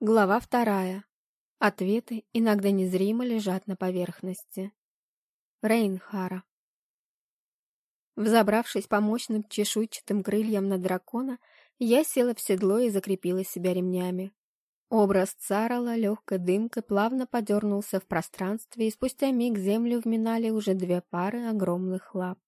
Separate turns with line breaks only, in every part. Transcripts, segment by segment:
Глава вторая. Ответы иногда незримо лежат на поверхности. Рейнхара. Взобравшись по мощным чешуйчатым крыльям на дракона, я села в седло и закрепила себя ремнями. Образ царала легкой дымкой плавно подернулся в пространстве, и спустя миг землю вминали уже две пары огромных лап.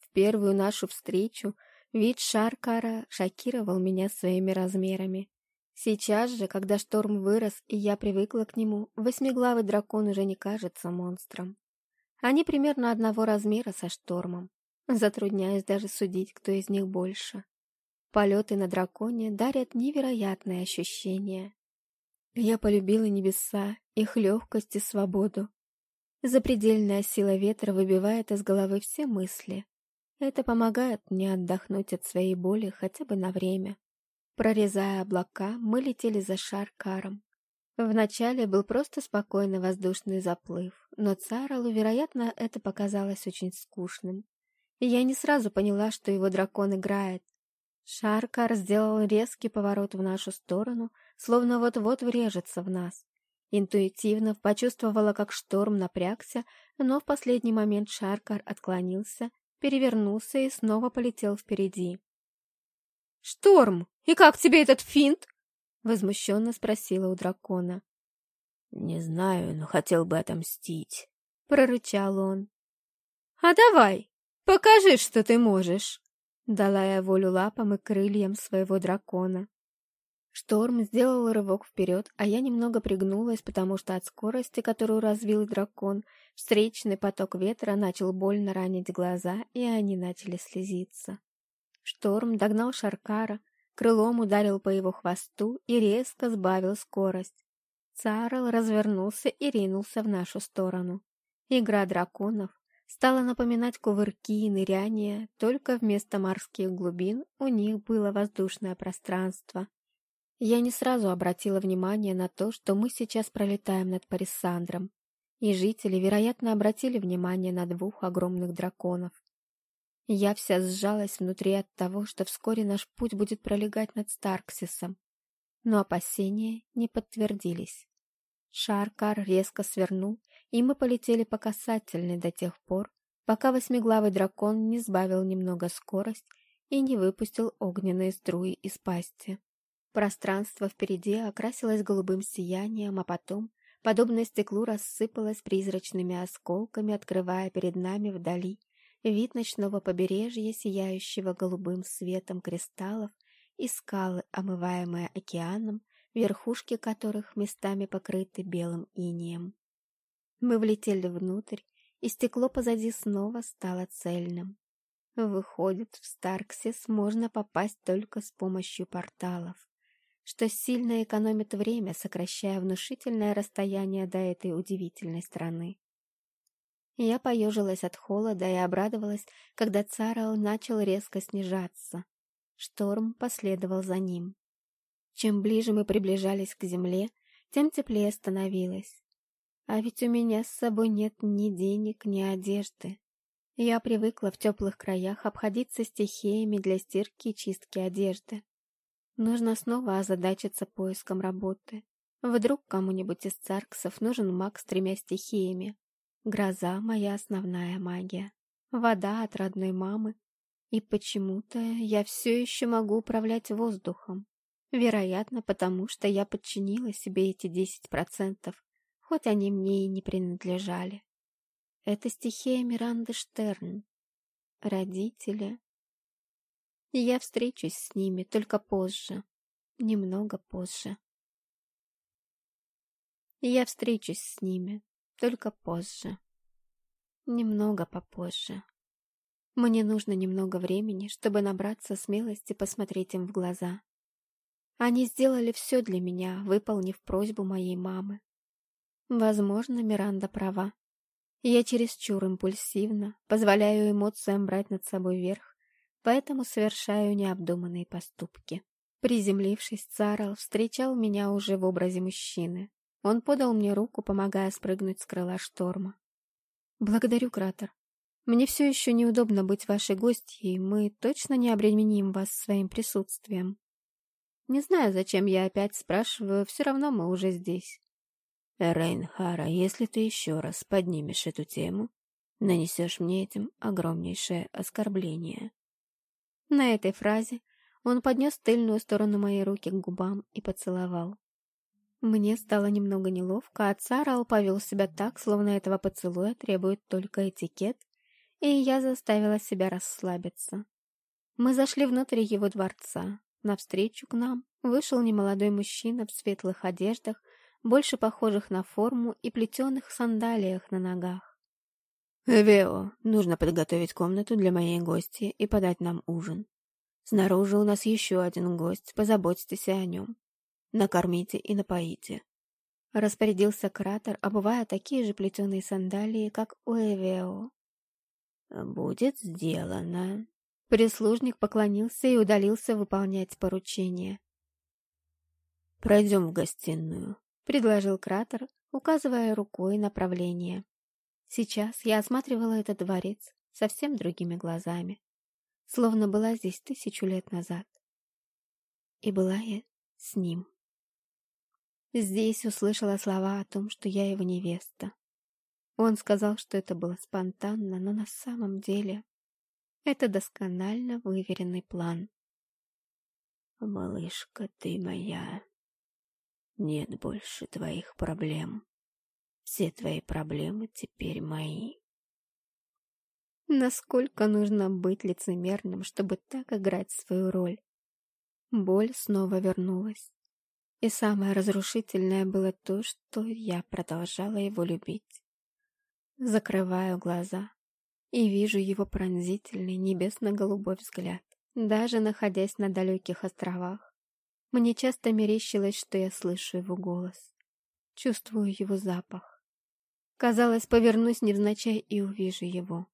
В первую нашу встречу вид Шаркара шокировал меня своими размерами. Сейчас же, когда шторм вырос и я привыкла к нему, восьмиглавый дракон уже не кажется монстром. Они примерно одного размера со штормом. Затрудняюсь даже судить, кто из них больше. Полеты на драконе дарят невероятные ощущения. Я полюбила небеса, их легкость и свободу. Запредельная сила ветра выбивает из головы все мысли. Это помогает мне отдохнуть от своей боли хотя бы на время. Прорезая облака, мы летели за Шаркаром. Вначале был просто спокойный воздушный заплыв, но Царалу, вероятно, это показалось очень скучным. И я не сразу поняла, что его дракон играет. Шаркар сделал резкий поворот в нашу сторону, словно вот-вот врежется в нас. Интуитивно почувствовала, как шторм напрягся, но в последний момент Шаркар отклонился, перевернулся и снова полетел впереди. «Шторм, и как тебе этот финт?» — возмущенно спросила у дракона.
«Не знаю, но хотел бы отомстить», —
прорычал он. «А давай, покажи, что ты можешь!» — дала я волю лапам и крыльям своего дракона. Шторм сделал рывок вперед, а я немного пригнулась, потому что от скорости, которую развил дракон, встречный поток ветра начал больно ранить глаза, и они начали слезиться. Шторм догнал Шаркара, крылом ударил по его хвосту и резко сбавил скорость. Царл развернулся и ринулся в нашу сторону. Игра драконов стала напоминать кувырки и ныряния, только вместо морских глубин у них было воздушное пространство. Я не сразу обратила внимание на то, что мы сейчас пролетаем над Парисандром, и жители, вероятно, обратили внимание на двух огромных драконов. Я вся сжалась внутри от того, что вскоре наш путь будет пролегать над Старксисом. Но опасения не подтвердились. Шаркар резко свернул, и мы полетели по касательной до тех пор, пока восьмиглавый дракон не сбавил немного скорость и не выпустил огненные струи из пасти. Пространство впереди окрасилось голубым сиянием, а потом, подобно стеклу, рассыпалось призрачными осколками, открывая перед нами вдали вид ночного побережья, сияющего голубым светом кристаллов, и скалы, омываемые океаном, верхушки которых местами покрыты белым инеем. Мы влетели внутрь, и стекло позади снова стало цельным. Выходит, в Старксис можно попасть только с помощью порталов, что сильно экономит время, сокращая внушительное расстояние до этой удивительной страны. Я поежилась от холода и обрадовалась, когда Царал начал резко снижаться. Шторм последовал за ним. Чем ближе мы приближались к земле, тем теплее становилось. А ведь у меня с собой нет ни денег, ни одежды. Я привыкла в теплых краях обходиться стихиями для стирки и чистки одежды. Нужно снова озадачиться поиском работы. Вдруг кому-нибудь из царксов нужен маг с тремя стихиями, Гроза — моя основная магия. Вода от родной мамы. И почему-то я все еще могу управлять воздухом. Вероятно, потому что я подчинила себе эти десять процентов, хоть они мне и не принадлежали. Это стихия Миранды Штерн. Родители. Я встречусь с ними только позже. Немного позже. Я встречусь с ними, только позже. Немного попозже. Мне нужно немного времени, чтобы набраться смелости посмотреть им в глаза. Они сделали все для меня, выполнив просьбу моей мамы. Возможно, Миранда права. Я чересчур импульсивна, позволяю эмоциям брать над собой верх, поэтому совершаю необдуманные поступки. Приземлившись, Царл встречал меня уже в образе мужчины. Он подал мне руку, помогая спрыгнуть с крыла шторма. «Благодарю, Кратер. Мне все еще неудобно быть вашей гостьей, мы точно не обременим вас своим присутствием». Не знаю, зачем я опять спрашиваю, все равно мы уже здесь.
Рейнхара, если ты еще раз поднимешь эту тему, нанесешь мне этим огромнейшее оскорбление.
На этой фразе он поднес тыльную сторону моей руки к губам и поцеловал. Мне стало немного неловко, а Царал повел себя так, словно этого поцелуя требует только этикет, и я заставила себя расслабиться. Мы зашли внутрь его дворца. Навстречу к нам вышел немолодой мужчина в светлых одеждах, больше похожих на форму и плетеных сандалиях на ногах.
«Вео, нужно подготовить комнату для моей гости и подать нам ужин. Снаружи у нас еще один гость, позаботьтесь о нем. Накормите и напоите».
Распорядился кратер, обувая такие же плетеные сандалии, как у Эвео.
«Будет сделано».
Прислужник поклонился и удалился выполнять поручение.
«Пройдем в гостиную», —
предложил кратер, указывая рукой направление. Сейчас я осматривала этот дворец совсем другими глазами, словно была здесь тысячу лет назад. И была я с ним. Здесь услышала слова о том, что я его невеста. Он сказал, что это было спонтанно, но на самом деле это досконально выверенный план.
«Малышка, ты моя. Нет больше твоих проблем. Все твои проблемы теперь мои».
Насколько нужно быть лицемерным, чтобы так играть свою роль? Боль снова вернулась. И самое разрушительное было то, что я продолжала его любить. Закрываю глаза и вижу его пронзительный небесно-голубой взгляд. Даже находясь на далеких островах, мне часто мерещилось, что я слышу его голос, чувствую его запах. Казалось, повернусь невзначай и увижу его.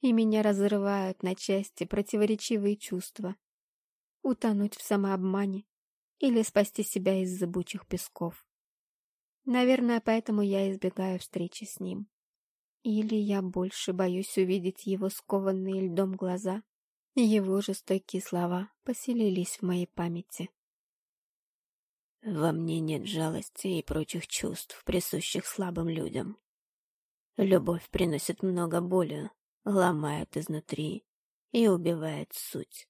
И меня разрывают на части противоречивые чувства. Утонуть в самообмане или спасти себя из зыбучих песков. Наверное, поэтому я избегаю встречи с ним. Или я больше боюсь увидеть его скованные льдом глаза, его жестокие слова поселились в моей памяти.
Во мне нет жалости и прочих чувств, присущих слабым людям. Любовь приносит много боли, ломает изнутри и убивает суть.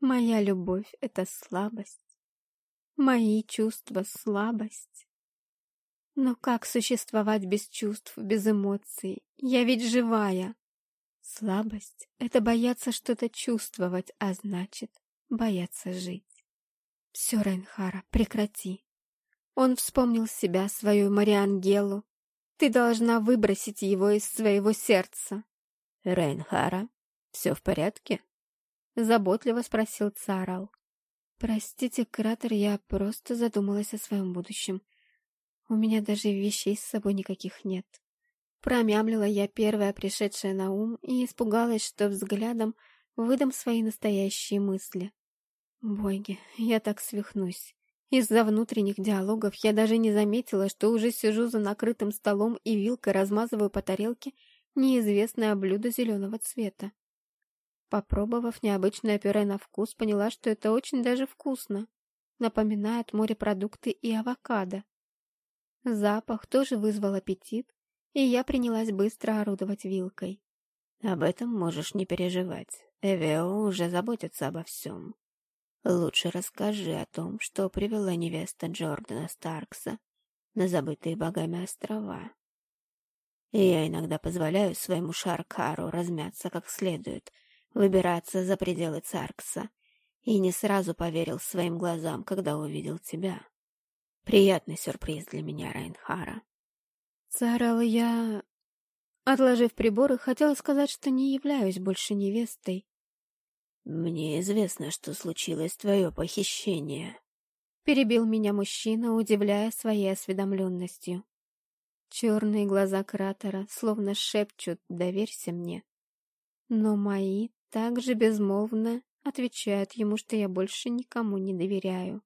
Моя любовь — это слабость. Мои чувства — слабость. Но как существовать без чувств, без эмоций? Я ведь живая. Слабость — это бояться что-то чувствовать, а значит, бояться жить. Все, Рейнхара, прекрати. Он вспомнил себя, свою Мариангелу. Ты должна выбросить его из своего сердца.
Рейнхара, все в порядке?
Заботливо спросил Царал. Простите, кратер, я просто задумалась о своем будущем. У меня даже вещей с собой никаких нет. Промямлила я первая пришедшая на ум и испугалась, что взглядом выдам свои настоящие мысли. Боги, я так свихнусь. Из-за внутренних диалогов я даже не заметила, что уже сижу за накрытым столом и вилкой размазываю по тарелке неизвестное блюдо зеленого цвета. Попробовав необычное пюре на вкус, поняла, что это очень даже вкусно. Напоминает морепродукты и авокадо. Запах тоже вызвал аппетит, и я принялась быстро орудовать вилкой.
«Об этом можешь не переживать. Эвео уже заботится обо всем. Лучше расскажи о том, что привела невеста Джордана Старкса на забытые богами острова. Я иногда позволяю своему Шаркару размяться как следует, выбираться за пределы Царкса, и не сразу поверил своим глазам, когда увидел тебя. Приятный сюрприз для меня, Райнхара.
Заорала я, отложив приборы, хотела сказать, что не являюсь больше невестой.
Мне известно, что случилось твое похищение.
Перебил меня мужчина, удивляя своей осведомленностью. Черные глаза кратера словно шепчут «доверься мне». Но мои также безмолвно отвечают ему, что я больше никому не доверяю.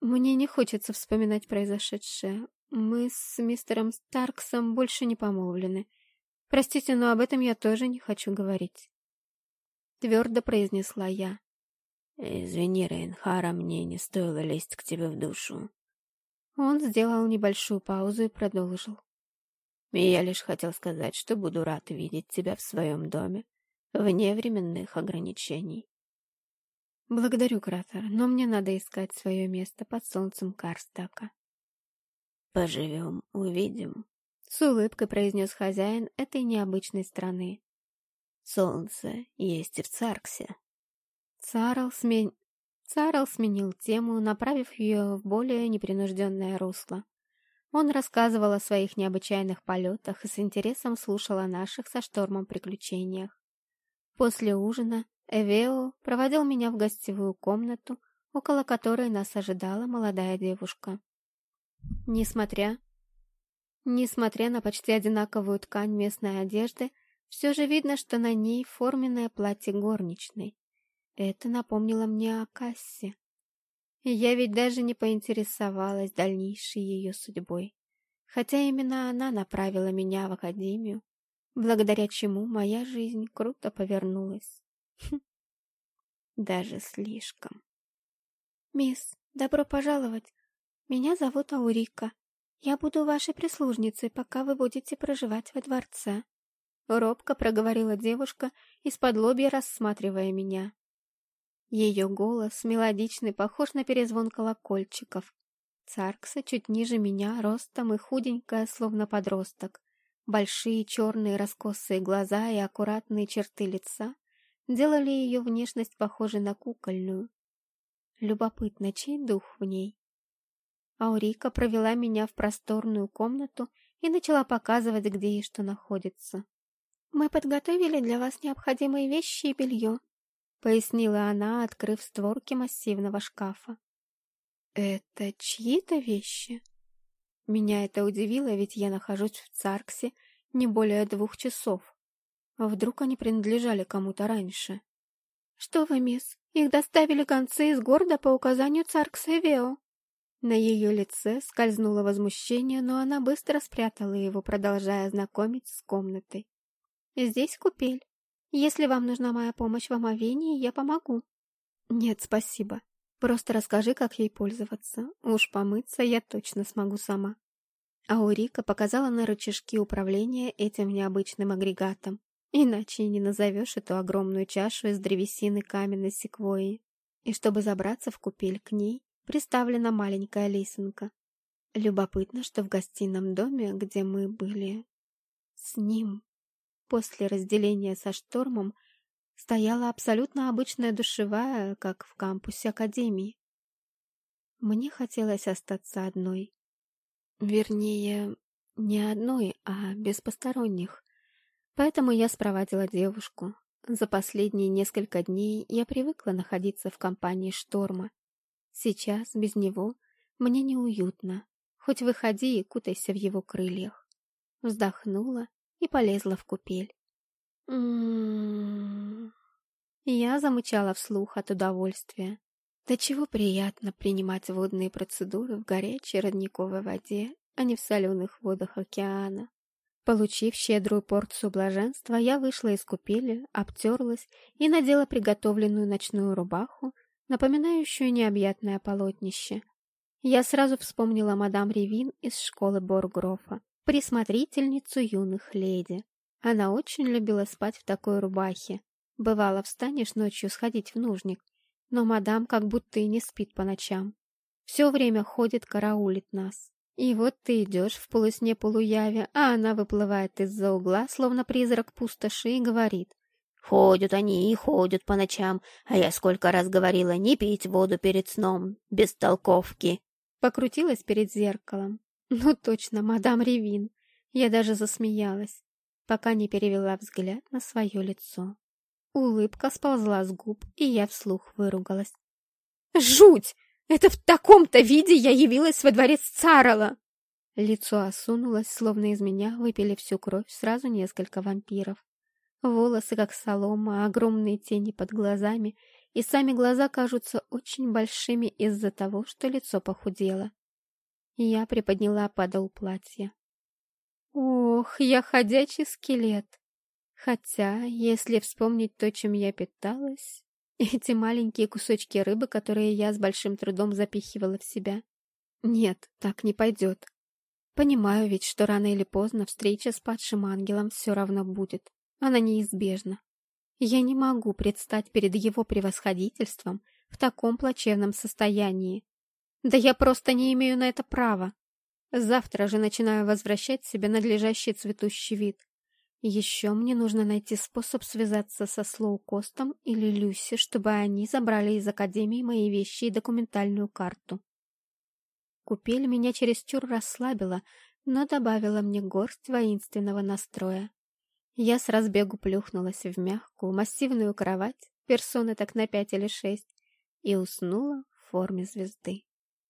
Мне не хочется вспоминать произошедшее. Мы с мистером Старксом больше не помолвлены. Простите, но об этом я тоже не хочу говорить. Твердо произнесла я.
Извини, Рейнхара, мне не стоило лезть к тебе в душу.
Он сделал небольшую паузу и продолжил.
Я лишь хотел сказать, что буду рад видеть тебя в своем доме, вне временных ограничений.
Благодарю, Кратер, но мне надо искать свое место под солнцем Карстака.
Поживем, увидим.
С улыбкой произнес хозяин этой необычной страны.
Солнце есть и в Царксе.
Царл, смен... Царл сменил тему, направив ее в более непринужденное русло. Он рассказывал о своих необычайных полетах и с интересом слушал о наших со штормом приключениях. После ужина Эвео проводил меня в гостевую комнату, около которой нас ожидала молодая девушка. Несмотря Несмотря на почти одинаковую ткань местной одежды, все же видно, что на ней форменное платье горничной. Это напомнило мне о кассе. я ведь даже не поинтересовалась дальнейшей ее судьбой. Хотя именно она направила меня в академию, благодаря чему моя жизнь круто повернулась. Хм. Даже слишком. «Мисс, добро пожаловать. Меня зовут Аурика. «Я буду вашей прислужницей, пока вы будете проживать во дворце», — робко проговорила девушка, из-под лобья рассматривая меня. Ее голос, мелодичный, похож на перезвон колокольчиков. Царкса чуть ниже меня, ростом и худенькая, словно подросток. Большие черные раскосые глаза и аккуратные черты лица делали ее внешность похожей на кукольную. Любопытно, чей дух в ней? Аурика провела меня в просторную комнату и начала показывать, где и что находится. «Мы подготовили для вас необходимые вещи и белье», — пояснила она, открыв створки массивного шкафа. «Это чьи-то вещи?» Меня это удивило, ведь я нахожусь в Царксе не более двух часов. А вдруг они принадлежали кому-то раньше? «Что вы, мисс, их доставили концы из города по указанию Царкса Вео», на ее лице скользнуло возмущение, но она быстро спрятала его, продолжая знакомить с комнатой. «Здесь купель. Если вам нужна моя помощь в омовении, я помогу». «Нет, спасибо. Просто расскажи, как ей пользоваться. Уж помыться я точно смогу сама». Аурика показала на рычажки управления этим необычным агрегатом. Иначе и не назовешь эту огромную чашу из древесины каменной секвойи. И чтобы забраться в купель к ней, приставлена маленькая лесенка. Любопытно, что в гостином доме, где мы были с ним, после разделения со штормом, стояла абсолютно обычная душевая, как в кампусе Академии. Мне хотелось остаться одной. Вернее, не одной, а без посторонних. Поэтому я спровадила девушку. За последние несколько дней я привыкла находиться в компании шторма. Сейчас, без него, мне неуютно. Хоть выходи и кутайся в его крыльях. Вздохнула и полезла в купель. Я замычала вслух от удовольствия. Да чего приятно принимать водные процедуры в горячей родниковой воде, а не в соленых водах океана. Получив щедрую порцию блаженства, я вышла из купели, обтерлась и надела приготовленную ночную рубаху напоминающую необъятное полотнище. Я сразу вспомнила мадам Ревин из школы Боргрофа, присмотрительницу юных леди. Она очень любила спать в такой рубахе. Бывало, встанешь ночью сходить в нужник, но мадам как будто и не спит по ночам. Все время ходит, караулит нас. И вот ты идешь в полусне-полуяве, а она выплывает из-за угла, словно призрак пустоши, и говорит. Ходят они и ходят по ночам, а я сколько раз говорила не пить воду перед сном, без толковки. Покрутилась перед зеркалом. Ну точно, мадам Ревин. Я даже засмеялась, пока не перевела взгляд на свое лицо. Улыбка сползла с губ, и я вслух выругалась. «Жуть! Это в таком-то виде я явилась во дворец Царала!» Лицо осунулось, словно из меня выпили всю кровь сразу несколько вампиров. Волосы как солома, огромные тени под глазами, и сами глаза кажутся очень большими из-за того, что лицо похудело. Я приподняла подол платья. Ох, я ходячий скелет. Хотя, если вспомнить то, чем я питалась, Эти маленькие кусочки рыбы, которые я с большим трудом запихивала в себя. Нет, так не пойдет. Понимаю ведь, что рано или поздно встреча с падшим ангелом все равно будет. Она неизбежна. Я не могу предстать перед его превосходительством в таком плачевном состоянии. Да я просто не имею на это права. Завтра же начинаю возвращать себе надлежащий цветущий вид. Еще мне нужно найти способ связаться со Слоукостом или Люси, чтобы они забрали из Академии мои вещи и документальную карту. Купель меня чересчур расслабила, но добавила мне горсть воинственного настроя. Я с разбегу плюхнулась в мягкую, массивную кровать, персоны так на пять или шесть, и уснула в форме звезды.